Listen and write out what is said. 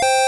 you